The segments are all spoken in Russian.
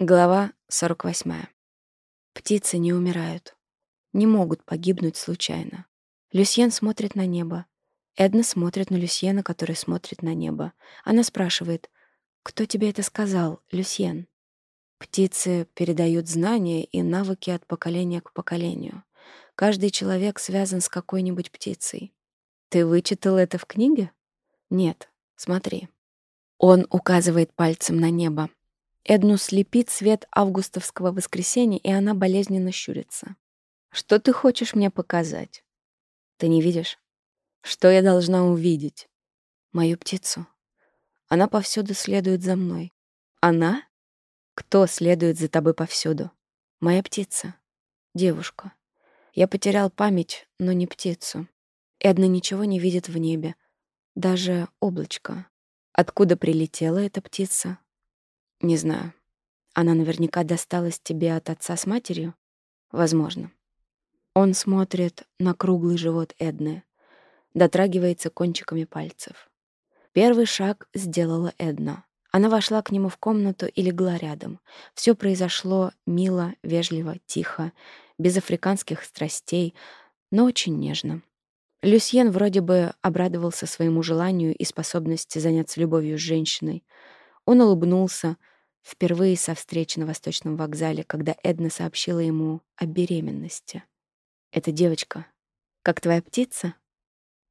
Глава 48. Птицы не умирают. Не могут погибнуть случайно. Люсьен смотрит на небо. Эдна смотрит на Люсьена, который смотрит на небо. Она спрашивает, «Кто тебе это сказал, Люсьен?» Птицы передают знания и навыки от поколения к поколению. Каждый человек связан с какой-нибудь птицей. «Ты вычитал это в книге?» «Нет. Смотри». Он указывает пальцем на небо. Эдну слепит свет августовского воскресенья, и она болезненно щурится. «Что ты хочешь мне показать?» «Ты не видишь?» «Что я должна увидеть?» «Мою птицу. Она повсюду следует за мной». «Она?» «Кто следует за тобой повсюду?» «Моя птица. Девушка. Я потерял память, но не птицу. Эдна ничего не видит в небе. Даже облачко. Откуда прилетела эта птица? Не знаю. Она наверняка досталась тебе от отца с матерью? Возможно. Он смотрит на круглый живот Эдны, дотрагивается кончиками пальцев. Первый шаг сделала Эдна. Она вошла к нему в комнату и легла рядом. Все произошло мило, вежливо, тихо, без африканских страстей, но очень нежно. Люсьен вроде бы обрадовался своему желанию и способности заняться любовью с женщиной — он улыбнулся впервые со встречи на Восточном вокзале, когда Эдна сообщила ему о беременности. «Это девочка. Как твоя птица?»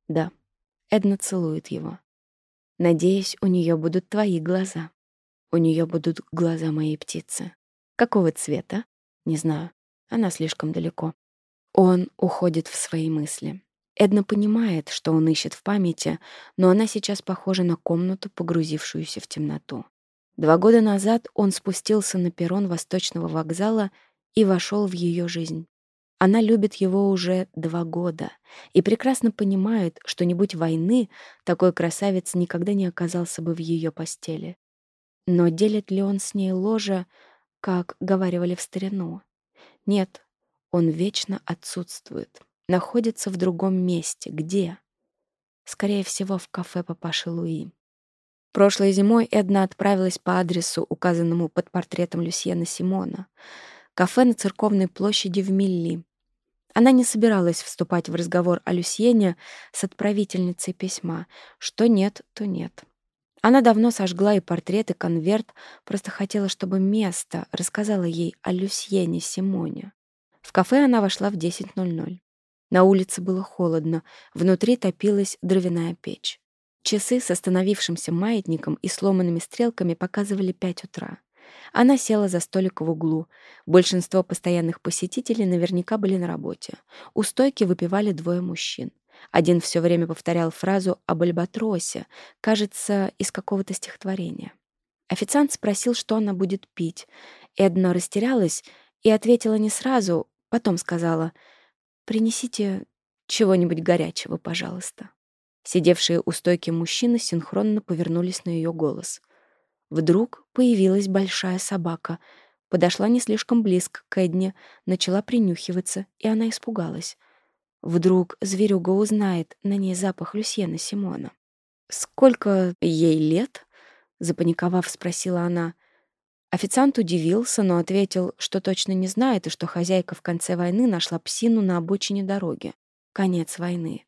«Да». Эдна целует его. «Надеюсь, у нее будут твои глаза. У нее будут глаза моей птицы. Какого цвета? Не знаю. Она слишком далеко». Он уходит в свои мысли. Эдна понимает, что он ищет в памяти, но она сейчас похожа на комнату, погрузившуюся в темноту. Два года назад он спустился на перрон Восточного вокзала и вошел в ее жизнь. Она любит его уже два года и прекрасно понимает, что не будь войны, такой красавец никогда не оказался бы в ее постели. Но делит ли он с ней ложе, как говаривали в старину? Нет, он вечно отсутствует находится в другом месте. Где? Скорее всего, в кафе папаши Луи. Прошлой зимой Эдна отправилась по адресу, указанному под портретом Люсьена Симона. Кафе на церковной площади в Милли. Она не собиралась вступать в разговор о Люсьене с отправительницей письма. Что нет, то нет. Она давно сожгла и портрет, и конверт, просто хотела, чтобы место рассказала ей о Люсьене Симоне. В кафе она вошла в 10.00. На улице было холодно, внутри топилась дровяная печь. Часы с остановившимся маятником и сломанными стрелками показывали пять утра. Она села за столик в углу. Большинство постоянных посетителей наверняка были на работе. У стойки выпивали двое мужчин. Один все время повторял фразу об альбатросе, кажется, из какого-то стихотворения. Официант спросил, что она будет пить. Эдна растерялась и ответила не сразу, потом сказала — «Принесите чего-нибудь горячего, пожалуйста». Сидевшие у стойки мужчины синхронно повернулись на ее голос. Вдруг появилась большая собака. Подошла не слишком близко к Эдне, начала принюхиваться, и она испугалась. Вдруг зверюга узнает на ней запах Люсьена Симона. «Сколько ей лет?» — запаниковав, спросила она — Официант удивился, но ответил, что точно не знает и что хозяйка в конце войны нашла псину на обочине дороги. Конец войны.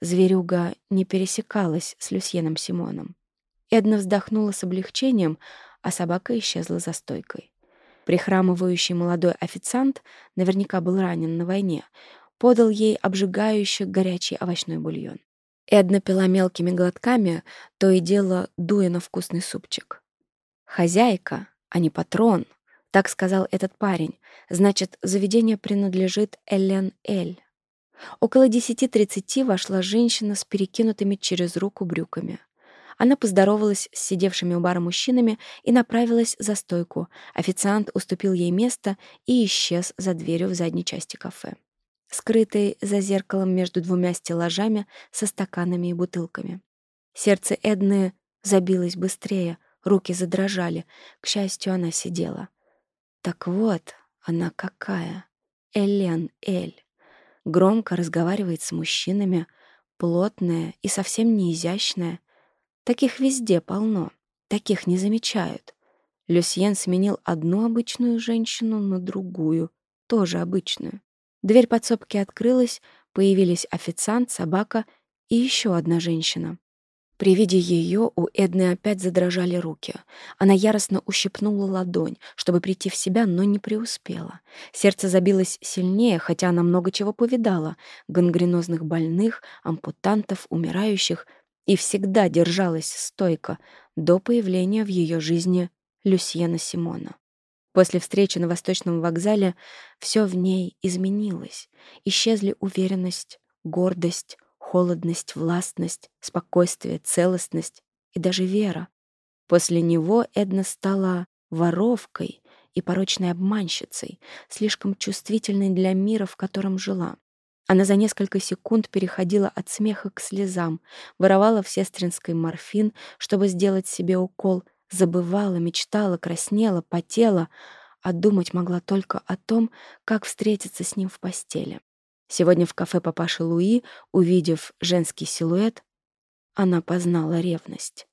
Зверюга не пересекалась с Люсьеном Симоном. Эдна вздохнула с облегчением, а собака исчезла за стойкой. Прихрамывающий молодой официант наверняка был ранен на войне, подал ей обжигающий горячий овощной бульон. Эдна пила мелкими глотками, то и дело дуя на вкусный супчик. Хозяйка, а не патрон. Так сказал этот парень. Значит, заведение принадлежит Элен Эль. Около 10.30 вошла женщина с перекинутыми через руку брюками. Она поздоровалась с сидевшими у бара мужчинами и направилась за стойку. Официант уступил ей место и исчез за дверью в задней части кафе. Скрытый за зеркалом между двумя стеллажами со стаканами и бутылками. Сердце Эдны забилось быстрее. Руки задрожали. К счастью, она сидела. Так вот, она какая. Элен Эль. Громко разговаривает с мужчинами, плотная и совсем не изящная. Таких везде полно. Таких не замечают. Люсьен сменил одну обычную женщину на другую, тоже обычную. Дверь подсобки открылась, появились официант, собака и еще одна женщина. При виде ее у Эдны опять задрожали руки. Она яростно ущипнула ладонь, чтобы прийти в себя, но не преуспела. Сердце забилось сильнее, хотя она много чего повидала — гангренозных больных, ампутантов, умирающих — и всегда держалась стойко до появления в ее жизни Люсьена Симона. После встречи на Восточном вокзале все в ней изменилось. Исчезли уверенность, гордость, холодность, властность, спокойствие, целостность и даже вера. После него Эдна стала воровкой и порочной обманщицей, слишком чувствительной для мира, в котором жила. Она за несколько секунд переходила от смеха к слезам, воровала в сестринской морфин, чтобы сделать себе укол, забывала, мечтала, краснела, потела, а думать могла только о том, как встретиться с ним в постели. Сегодня в кафе папаши Луи, увидев женский силуэт, она познала ревность.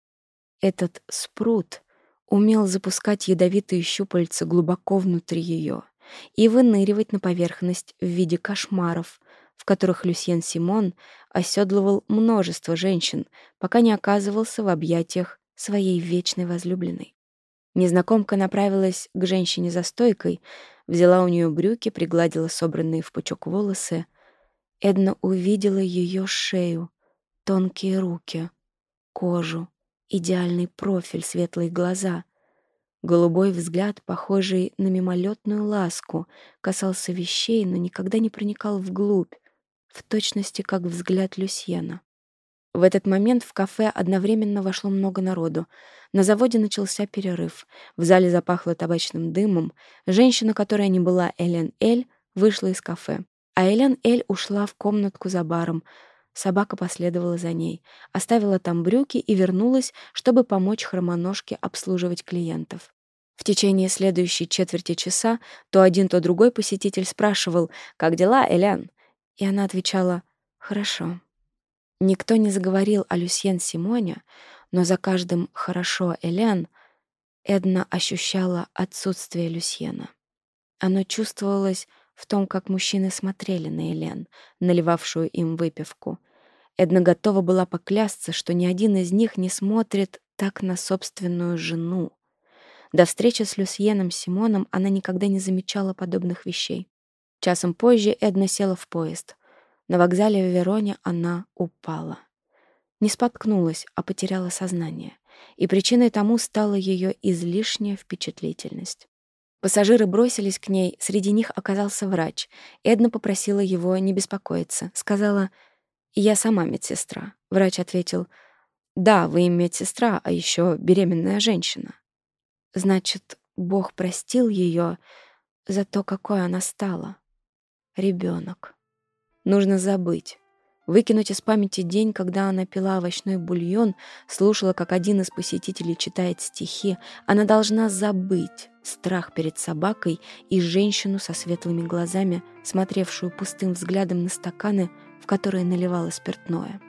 Этот спрут умел запускать ядовитые щупальца глубоко внутри ее и выныривать на поверхность в виде кошмаров, в которых Люсьен Симон оседлывал множество женщин, пока не оказывался в объятиях своей вечной возлюбленной. Незнакомка направилась к женщине за стойкой, взяла у нее брюки, пригладила собранные в пучок волосы. Эдна увидела ее шею, тонкие руки, кожу, идеальный профиль, светлые глаза. Голубой взгляд, похожий на мимолетную ласку, касался вещей, но никогда не проникал вглубь, в точности как взгляд Люсьена. В этот момент в кафе одновременно вошло много народу. На заводе начался перерыв. В зале запахло табачным дымом. Женщина, которая не была Элен Эль, вышла из кафе. А Элен Эль ушла в комнатку за баром. Собака последовала за ней, оставила там брюки и вернулась, чтобы помочь хромоножке обслуживать клиентов. В течение следующей четверти часа то один, то другой посетитель спрашивал «Как дела, Элен?» И она отвечала «Хорошо». Никто не заговорил о Люсьен Симоне, но за каждым «хорошо, Элен» Эдна ощущала отсутствие Люсьена. Оно чувствовалось в том, как мужчины смотрели на Элен, наливавшую им выпивку. Эдна готова была поклясться, что ни один из них не смотрит так на собственную жену. До встречи с Люсьеном Симоном она никогда не замечала подобных вещей. Часом позже Эдна села в поезд. На вокзале в Вероне она упала. Не споткнулась, а потеряла сознание. И причиной тому стала ее излишняя впечатлительность. Пассажиры бросились к ней, среди них оказался врач. Эдна попросила его не беспокоиться. Сказала, «Я сама медсестра». Врач ответил, «Да, вы медсестра, а еще беременная женщина». Значит, Бог простил ее за то, какой она стала. Ребенок. Нужно забыть. Выкинуть из памяти день, когда она пила овощной бульон, слушала, как один из посетителей читает стихи. Она должна забыть страх перед собакой и женщину со светлыми глазами, смотревшую пустым взглядом на стаканы, в которые наливала спиртное.